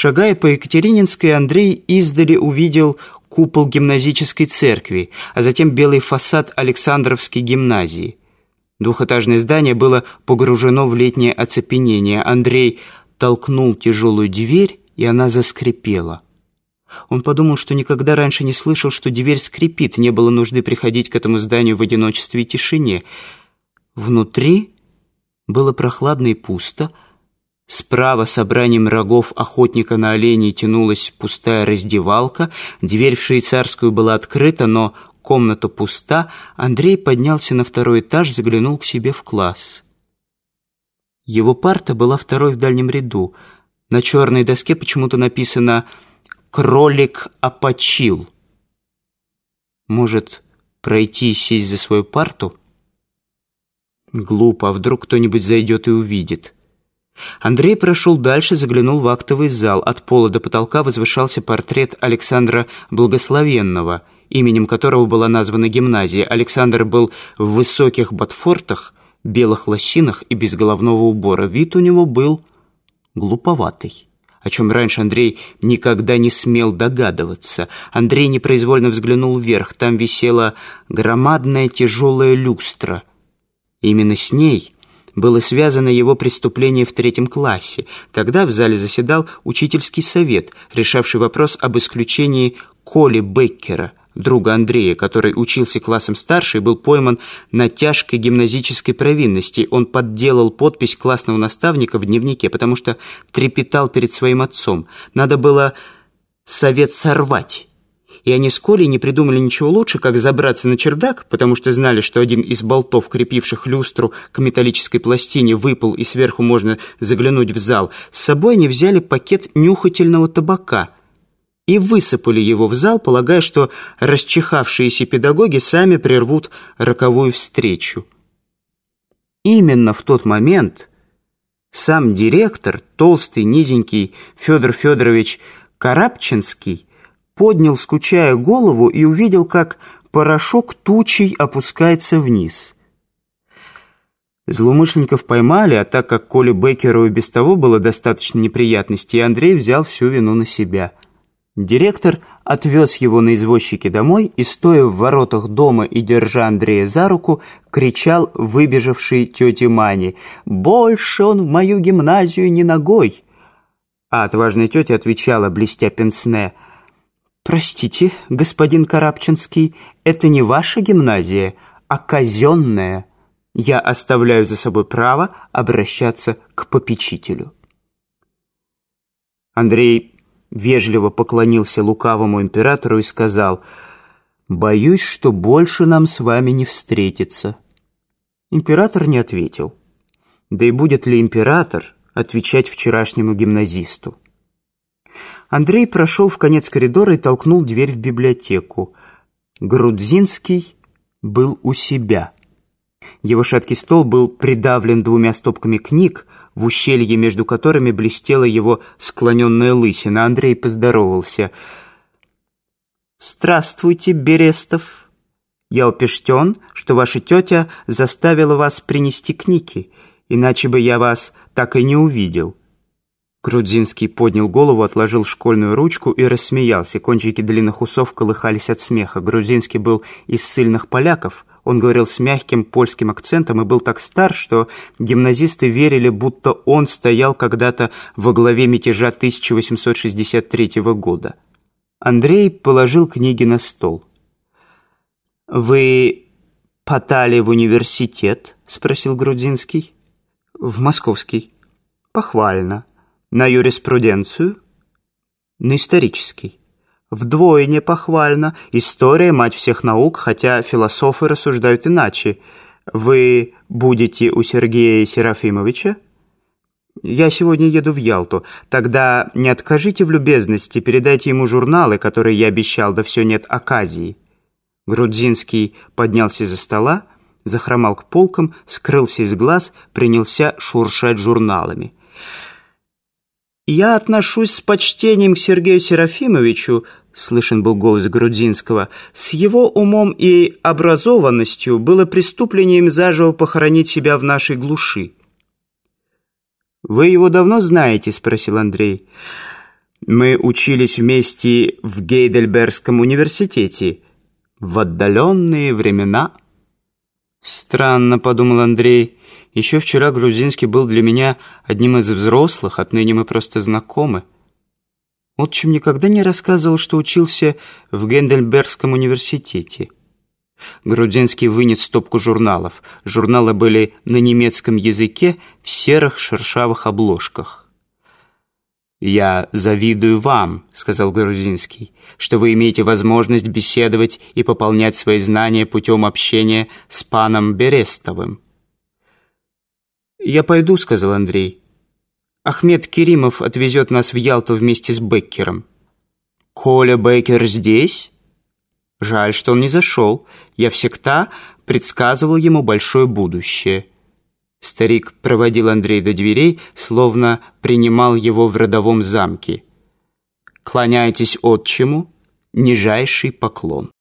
Шагая по Екатерининской, Андрей издали увидел купол гимназической церкви, а затем белый фасад Александровской гимназии. Двухэтажное здание было погружено в летнее оцепенение. Андрей толкнул тяжелую дверь, и она заскрипела. Он подумал, что никогда раньше не слышал, что дверь скрипит, не было нужды приходить к этому зданию в одиночестве и тишине. Внутри было прохладно и пусто. Справа собранием рогов охотника на оленей тянулась пустая раздевалка. Дверь в швейцарскую была открыта, но комната пуста. Андрей поднялся на второй этаж, заглянул к себе в класс. Его парта была второй в дальнем ряду. На черной доске почему-то написано кролик опочил. Может, пройти и сесть за свою парту? Глупо, а вдруг кто-нибудь зайдет и увидит. Андрей прошел дальше, заглянул в актовый зал. От пола до потолка возвышался портрет Александра Благословенного, именем которого была названа гимназия. Александр был в высоких ботфортах, белых лосинах и без головного убора. Вид у него был глуповатый о чем раньше Андрей никогда не смел догадываться. Андрей непроизвольно взглянул вверх. Там висела громадная тяжелая люстра. Именно с ней было связано его преступление в третьем классе. Тогда в зале заседал учительский совет, решавший вопрос об исключении Коли Беккера, друга Андрея, который учился классом старше и был пойман на тяжкой гимназической провинности. Он подделал подпись классного наставника в дневнике, потому что трепетал перед своим отцом. Надо было совет сорвать. И они с Колей не придумали ничего лучше, как забраться на чердак, потому что знали, что один из болтов, крепивших люстру к металлической пластине, выпал, и сверху можно заглянуть в зал. С собой они взяли пакет нюхательного табака – и высыпали его в зал, полагая, что расчихавшиеся педагоги сами прервут роковую встречу. Именно в тот момент сам директор, толстый, низенький Федор Федорович Карабчинский, поднял, скучая голову, и увидел, как порошок тучей опускается вниз. Злоумышленников поймали, а так как Коле Беккеру и без того было достаточно неприятностей, Андрей взял всю вину на себя – Директор отвез его на извозчике домой и, стоя в воротах дома и держа Андрея за руку, кричал выбежавший тете Мане «Больше он в мою гимназию не ногой!» А отважная тетя отвечала, блестя пенсне «Простите, господин Карабчинский, это не ваша гимназия, а казенная. Я оставляю за собой право обращаться к попечителю». Андрей вежливо поклонился лукавому императору и сказал, «Боюсь, что больше нам с вами не встретиться». Император не ответил. Да и будет ли император отвечать вчерашнему гимназисту? Андрей прошел в конец коридора и толкнул дверь в библиотеку. Грудзинский был у себя. Его шаткий стол был придавлен двумя стопками книг, в ущелье между которыми блестела его склоненная лысина. Андрей поздоровался. «Здравствуйте, Берестов. Я упештен, что ваша тетя заставила вас принести книги, иначе бы я вас так и не увидел». Грудзинский поднял голову, отложил школьную ручку и рассмеялся. Кончики длинных усов колыхались от смеха. Грузинский был из сильных поляков, он говорил с мягким польским акцентом и был так стар, что гимназисты верили, будто он стоял когда-то во главе мятежа 1863 года. Андрей положил книги на стол. «Вы потали в университет?» — спросил Грудинский. «В московский». «Похвально. На юриспруденцию?» «На исторический». Вдвойне похвально. История – мать всех наук, хотя философы рассуждают иначе. Вы будете у Сергея Серафимовича? Я сегодня еду в Ялту. Тогда не откажите в любезности, передайте ему журналы, которые я обещал, да все нет оказии. Грудзинский поднялся за стола, захромал к полкам, скрылся из глаз, принялся шуршать журналами. «Я отношусь с почтением к Сергею Серафимовичу», — слышен был голос Грудинского, «с его умом и образованностью было преступлением заживо похоронить себя в нашей глуши». «Вы его давно знаете?» — спросил Андрей. Мы учились вместе в Гейдельбергском университете в отдаленные времена. Странно, подумал Андрей. Еще вчера грузинский был для меня одним из взрослых, отныне мы просто знакомы. Отчим никогда не рассказывал, что учился в Гейдельбергском университете. Грудинский вынес стопку журналов. Журналы были на немецком языке в серых шершавых обложках. «Я завидую вам», — сказал Грузинский, «что вы имеете возможность беседовать и пополнять свои знания путем общения с паном Берестовым». «Я пойду», — сказал Андрей. «Ахмед Керимов отвезет нас в Ялту вместе с Беккером». «Коля Беккер здесь?» Жаль, что он не зашел. Я всегда предсказывал ему большое будущее. Старик проводил Андрея до дверей, словно принимал его в родовом замке. «Клоняйтесь отчему, нижайший поклон».